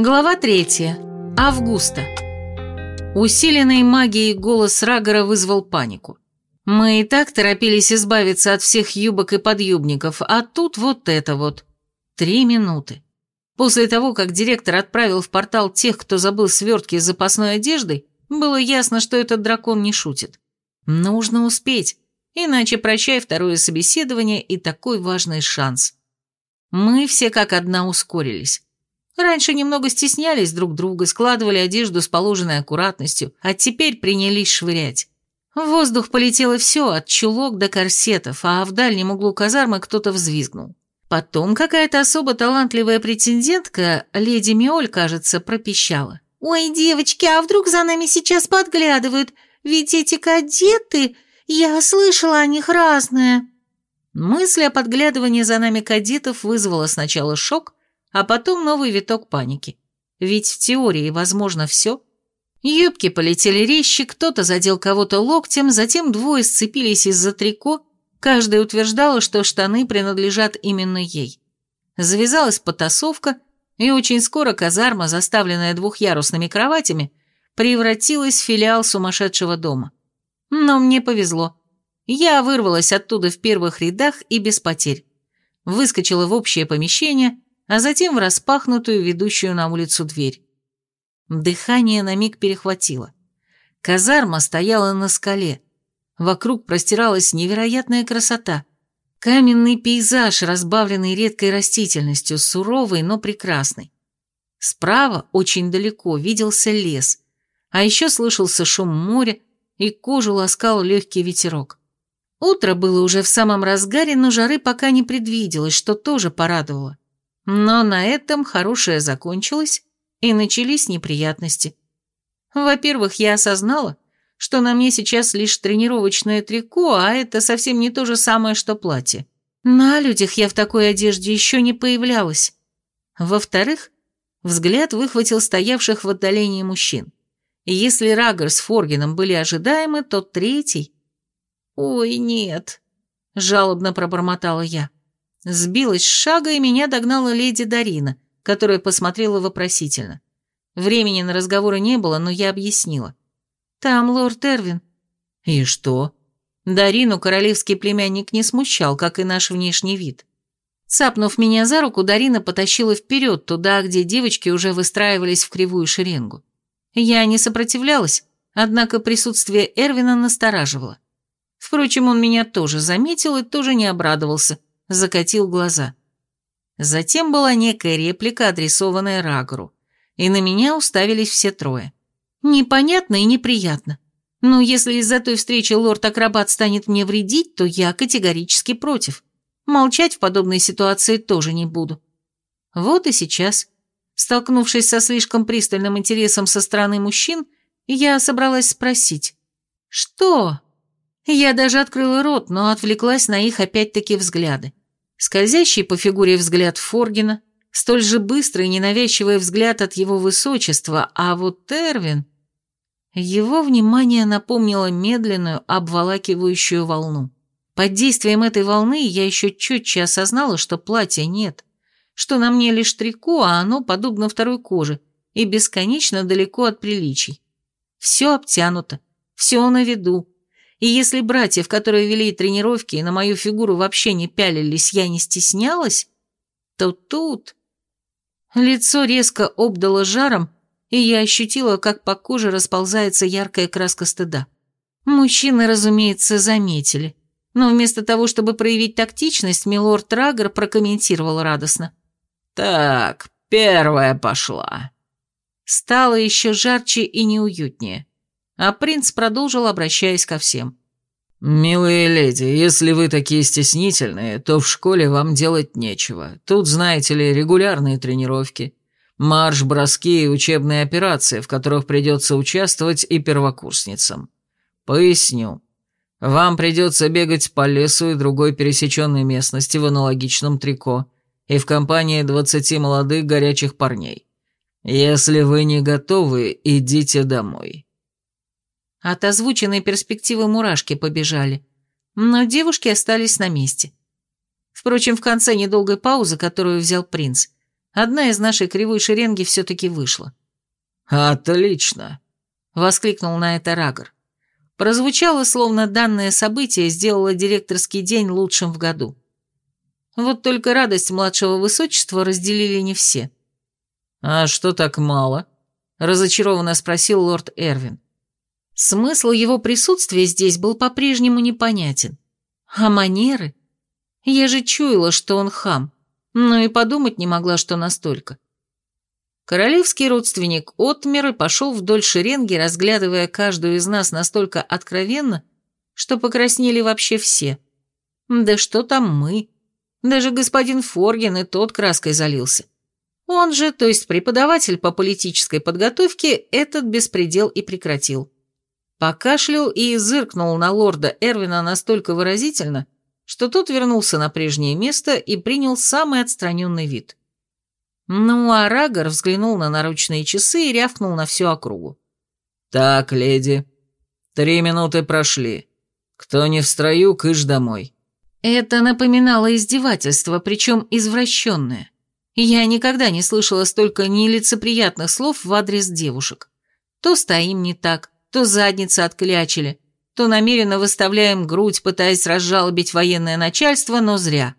Глава третья. Августа. Усиленный магией голос Рагора вызвал панику. Мы и так торопились избавиться от всех юбок и подъюбников, а тут вот это вот. Три минуты. После того, как директор отправил в портал тех, кто забыл свертки с запасной одеждой, было ясно, что этот дракон не шутит. Нужно успеть, иначе прощай второе собеседование и такой важный шанс. Мы все как одна ускорились. Раньше немного стеснялись друг друга, складывали одежду с положенной аккуратностью, а теперь принялись швырять. В воздух полетело все, от чулок до корсетов, а в дальнем углу казармы кто-то взвизгнул. Потом какая-то особо талантливая претендентка, леди Миоль, кажется, пропищала. «Ой, девочки, а вдруг за нами сейчас подглядывают? Ведь эти кадеты, я слышала о них разное». Мысль о подглядывании за нами кадетов вызвала сначала шок, а потом новый виток паники. Ведь в теории возможно все. Юбки полетели резче, кто-то задел кого-то локтем, затем двое сцепились из-за трико, каждая утверждала, что штаны принадлежат именно ей. Завязалась потасовка, и очень скоро казарма, заставленная двухъярусными кроватями, превратилась в филиал сумасшедшего дома. Но мне повезло. Я вырвалась оттуда в первых рядах и без потерь. Выскочила в общее помещение а затем в распахнутую, ведущую на улицу дверь. Дыхание на миг перехватило. Казарма стояла на скале. Вокруг простиралась невероятная красота. Каменный пейзаж, разбавленный редкой растительностью, суровый, но прекрасный. Справа, очень далеко, виделся лес, а еще слышался шум моря, и кожу ласкал легкий ветерок. Утро было уже в самом разгаре, но жары пока не предвиделось, что тоже порадовало. Но на этом хорошее закончилось, и начались неприятности. Во-первых, я осознала, что на мне сейчас лишь тренировочное трико, а это совсем не то же самое, что платье. На людях я в такой одежде еще не появлялась. Во-вторых, взгляд выхватил стоявших в отдалении мужчин. Если Рагор с Форгином были ожидаемы, то третий... «Ой, нет», — жалобно пробормотала я. Сбилась с шага, и меня догнала леди Дарина, которая посмотрела вопросительно. Времени на разговоры не было, но я объяснила. «Там лорд Эрвин». «И что?» Дарину королевский племянник не смущал, как и наш внешний вид. Цапнув меня за руку, Дарина потащила вперед, туда, где девочки уже выстраивались в кривую шеренгу. Я не сопротивлялась, однако присутствие Эрвина настораживало. Впрочем, он меня тоже заметил и тоже не обрадовался, закатил глаза. Затем была некая реплика, адресованная Рагору, и на меня уставились все трое. Непонятно и неприятно. Но если из-за той встречи лорд-акробат станет мне вредить, то я категорически против. Молчать в подобной ситуации тоже не буду. Вот и сейчас, столкнувшись со слишком пристальным интересом со стороны мужчин, я собралась спросить. «Что?» Я даже открыла рот, но отвлеклась на их опять-таки взгляды. Скользящий по фигуре взгляд Форгина, столь же быстрый ненавязчивый взгляд от его высочества, а вот Тервин... Его внимание напомнило медленную, обволакивающую волну. Под действием этой волны я еще четче осознала, что платья нет, что на мне лишь трико, а оно подобно второй коже и бесконечно далеко от приличий. Все обтянуто, все на виду, и если братьев, которые вели тренировки и на мою фигуру вообще не пялились, я не стеснялась, то тут... Лицо резко обдало жаром, и я ощутила, как по коже расползается яркая краска стыда. Мужчины, разумеется, заметили, но вместо того, чтобы проявить тактичность, милорд Рагер прокомментировал радостно. «Так, первая пошла». Стало еще жарче и неуютнее а принц продолжил, обращаясь ко всем. «Милые леди, если вы такие стеснительные, то в школе вам делать нечего. Тут, знаете ли, регулярные тренировки, марш-броски и учебные операции, в которых придется участвовать и первокурсницам. Поясню. Вам придется бегать по лесу и другой пересеченной местности в аналогичном трико и в компании двадцати молодых горячих парней. Если вы не готовы, идите домой». От озвученной перспективы мурашки побежали, но девушки остались на месте. Впрочем, в конце недолгой паузы, которую взял принц, Одна из нашей кривой шеренги все-таки вышла. «Отлично!» — воскликнул на это Рагор. Прозвучало, словно данное событие сделало директорский день лучшим в году. Вот только радость младшего высочества разделили не все. «А что так мало?» — разочарованно спросил лорд Эрвин. Смысл его присутствия здесь был по-прежнему непонятен. А манеры? Я же чуяла, что он хам, но и подумать не могла, что настолько. Королевский родственник отмер и пошел вдоль шеренги, разглядывая каждую из нас настолько откровенно, что покраснели вообще все. Да что там мы? Даже господин Форген и тот краской залился. Он же, то есть преподаватель по политической подготовке, этот беспредел и прекратил. Покашлял и зыркнул на лорда Эрвина настолько выразительно, что тот вернулся на прежнее место и принял самый отстраненный вид. Ну, а Рагор взглянул на наручные часы и рявкнул на всю округу. «Так, леди, три минуты прошли. Кто не в строю, кыш домой». Это напоминало издевательство, причем извращенное. Я никогда не слышала столько нелицеприятных слов в адрес девушек. То стоим не так, то задницы отклячили, то намеренно выставляем грудь, пытаясь разжалобить военное начальство, но зря.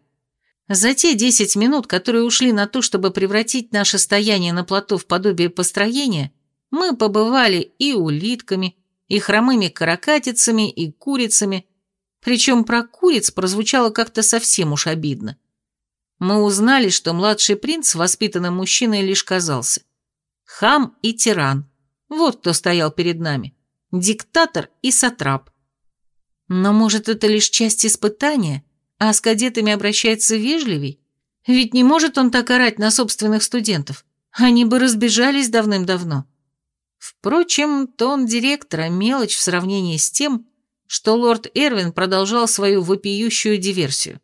За те десять минут, которые ушли на то, чтобы превратить наше стояние на плоту в подобие построения, мы побывали и улитками, и хромыми каракатицами, и курицами, причем про куриц прозвучало как-то совсем уж обидно. Мы узнали, что младший принц воспитанным мужчиной лишь казался. Хам и тиран. Вот кто стоял перед нами. Диктатор и сатрап. Но может это лишь часть испытания – а с кадетами обращается вежливей? Ведь не может он так орать на собственных студентов. Они бы разбежались давным-давно. Впрочем, тон директора – мелочь в сравнении с тем, что лорд Эрвин продолжал свою вопиющую диверсию.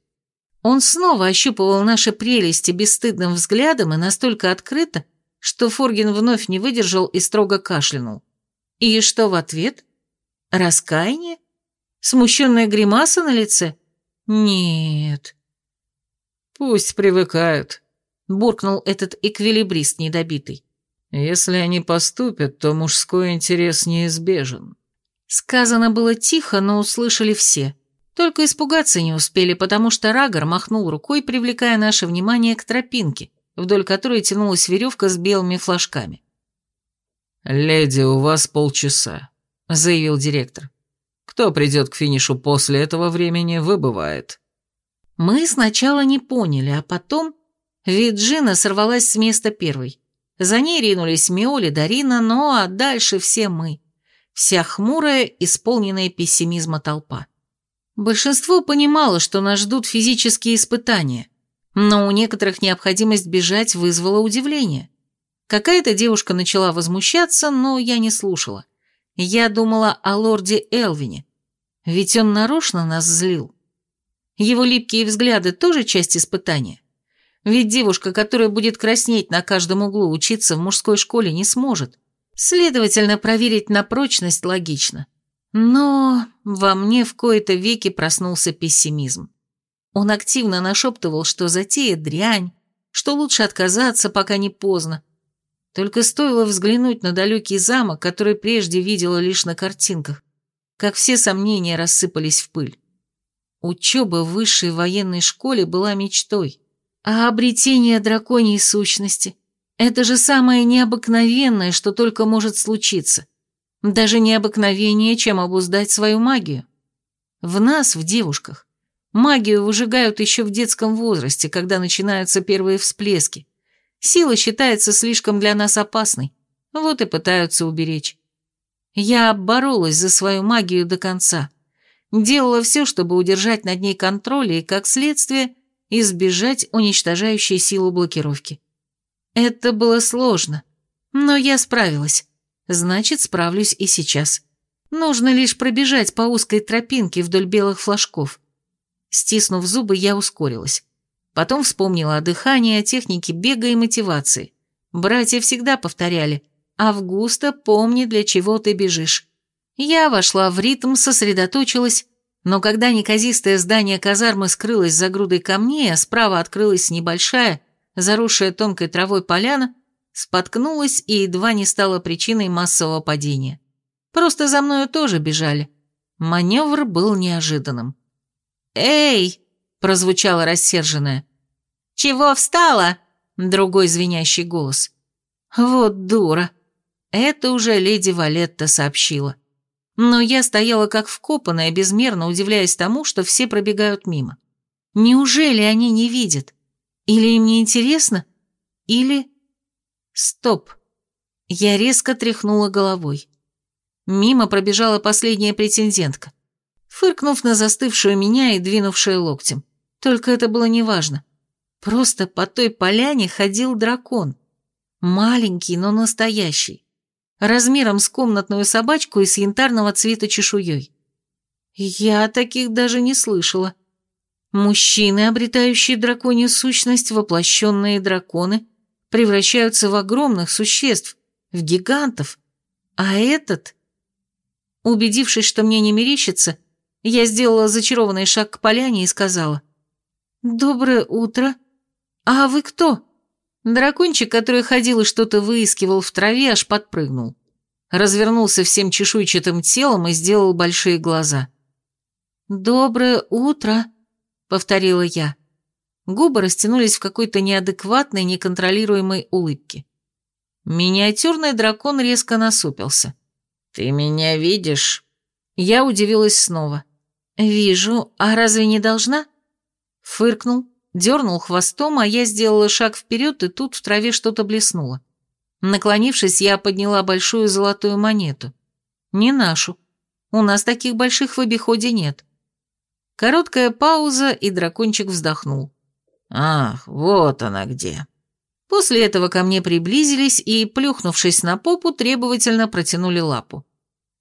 Он снова ощупывал наши прелести бесстыдным взглядом и настолько открыто, что Форгин вновь не выдержал и строго кашлянул. И что в ответ? Раскаяние? Смущенная гримаса на лице? «Нет». «Пусть привыкают», — буркнул этот эквилибрист недобитый. «Если они поступят, то мужской интерес неизбежен». Сказано было тихо, но услышали все. Только испугаться не успели, потому что Рагор махнул рукой, привлекая наше внимание к тропинке, вдоль которой тянулась веревка с белыми флажками. «Леди, у вас полчаса», — заявил директор. Кто придет к финишу после этого времени, выбывает. Мы сначала не поняли, а потом... Виджина сорвалась с места первой. За ней ринулись Миоли, Дарина, ну а дальше все мы. Вся хмурая, исполненная пессимизма толпа. Большинство понимало, что нас ждут физические испытания, но у некоторых необходимость бежать вызвала удивление. Какая-то девушка начала возмущаться, но я не слушала. Я думала о лорде Элвине, ведь он нарочно нас злил. Его липкие взгляды тоже часть испытания. Ведь девушка, которая будет краснеть на каждом углу, учиться в мужской школе не сможет. Следовательно, проверить на прочность логично. Но во мне в кои-то веки проснулся пессимизм. Он активно нашептывал, что затея дрянь, что лучше отказаться, пока не поздно, только стоило взглянуть на далекий замок, который прежде видела лишь на картинках, как все сомнения рассыпались в пыль. Учеба в высшей военной школе была мечтой, а обретение драконьей сущности – это же самое необыкновенное, что только может случиться. Даже необыкновеннее, чем обуздать свою магию. В нас, в девушках, магию выжигают еще в детском возрасте, когда начинаются первые всплески – Сила считается слишком для нас опасной, вот и пытаются уберечь. Я боролась за свою магию до конца. Делала все, чтобы удержать над ней контроль и, как следствие, избежать уничтожающей силу блокировки. Это было сложно, но я справилась. Значит, справлюсь и сейчас. Нужно лишь пробежать по узкой тропинке вдоль белых флажков. Стиснув зубы, я ускорилась. Потом вспомнила о дыхании, о технике бега и мотивации. Братья всегда повторяли «Августа, помни, для чего ты бежишь». Я вошла в ритм, сосредоточилась, но когда неказистое здание казармы скрылось за грудой камней, а справа открылась небольшая, заросшая тонкой травой поляна, споткнулась и едва не стала причиной массового падения. Просто за мною тоже бежали. Маневр был неожиданным. «Эй!» — прозвучало рассерженное. «Чего встала?» — другой звенящий голос. «Вот дура!» Это уже леди Валетта сообщила. Но я стояла как вкопанная, безмерно удивляясь тому, что все пробегают мимо. Неужели они не видят? Или им не интересно? Или... Стоп. Я резко тряхнула головой. Мимо пробежала последняя претендентка, фыркнув на застывшую меня и двинувшая локтем. Только это было неважно. Просто по той поляне ходил дракон. Маленький, но настоящий размером с комнатную собачку и с янтарного цвета чешуей. Я таких даже не слышала. Мужчины, обретающие драконью сущность, воплощенные драконы, превращаются в огромных существ, в гигантов. А этот... Убедившись, что мне не мерещится, я сделала зачарованный шаг к поляне и сказала. «Доброе утро. А вы кто?» Дракончик, который ходил и что-то выискивал в траве, аж подпрыгнул. Развернулся всем чешуйчатым телом и сделал большие глаза. «Доброе утро», — повторила я. Губы растянулись в какой-то неадекватной, неконтролируемой улыбке. Миниатюрный дракон резко насупился. «Ты меня видишь?» Я удивилась снова. «Вижу. А разве не должна?» Фыркнул, дернул хвостом, а я сделала шаг вперед, и тут в траве что-то блеснуло. Наклонившись, я подняла большую золотую монету. Не нашу. У нас таких больших в обиходе нет. Короткая пауза, и дракончик вздохнул. «Ах, вот она где». После этого ко мне приблизились и, плюхнувшись на попу, требовательно протянули лапу.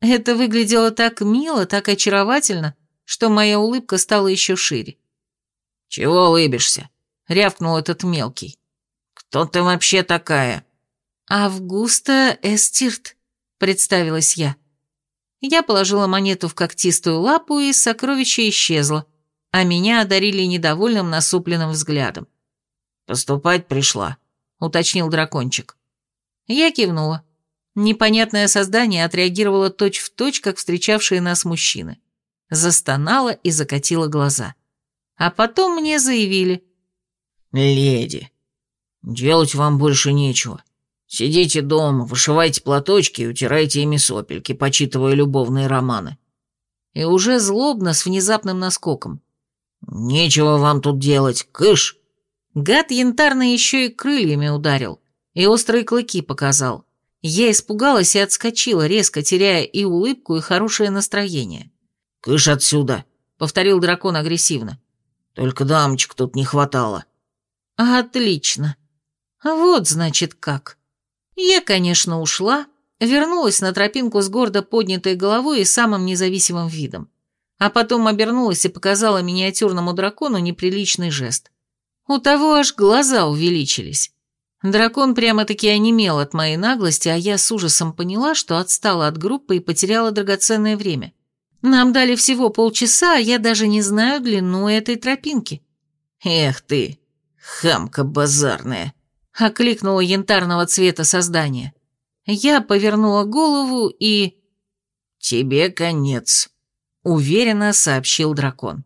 Это выглядело так мило, так очаровательно, что моя улыбка стала еще шире. «Чего улыбишься?» — рявкнул этот мелкий. «Кто ты вообще такая?» «Августа Эстирт», — представилась я. Я положила монету в когтистую лапу, и сокровище исчезло, а меня одарили недовольным насупленным взглядом. «Поступать пришла», — уточнил дракончик. Я кивнула. Непонятное создание отреагировало точь-в-точь, точь, как встречавшие нас мужчины. Застонала и закатила глаза. А потом мне заявили. «Леди, делать вам больше нечего. Сидите дома, вышивайте платочки и утирайте ими сопельки, почитывая любовные романы». И уже злобно, с внезапным наскоком. «Нечего вам тут делать, кыш!» Гад янтарно еще и крыльями ударил, и острые клыки показал. Я испугалась и отскочила, резко теряя и улыбку, и хорошее настроение. «Кыш отсюда!» — повторил дракон агрессивно. Только дамочек тут не хватало». «Отлично. Вот, значит, как. Я, конечно, ушла, вернулась на тропинку с гордо поднятой головой и самым независимым видом, а потом обернулась и показала миниатюрному дракону неприличный жест. У того аж глаза увеличились. Дракон прямо-таки онемел от моей наглости, а я с ужасом поняла, что отстала от группы и потеряла драгоценное время. Нам дали всего полчаса, а я даже не знаю длину этой тропинки». «Эх ты, хамка базарная!» — окликнуло янтарного цвета создание. Я повернула голову и... «Тебе конец», — уверенно сообщил дракон.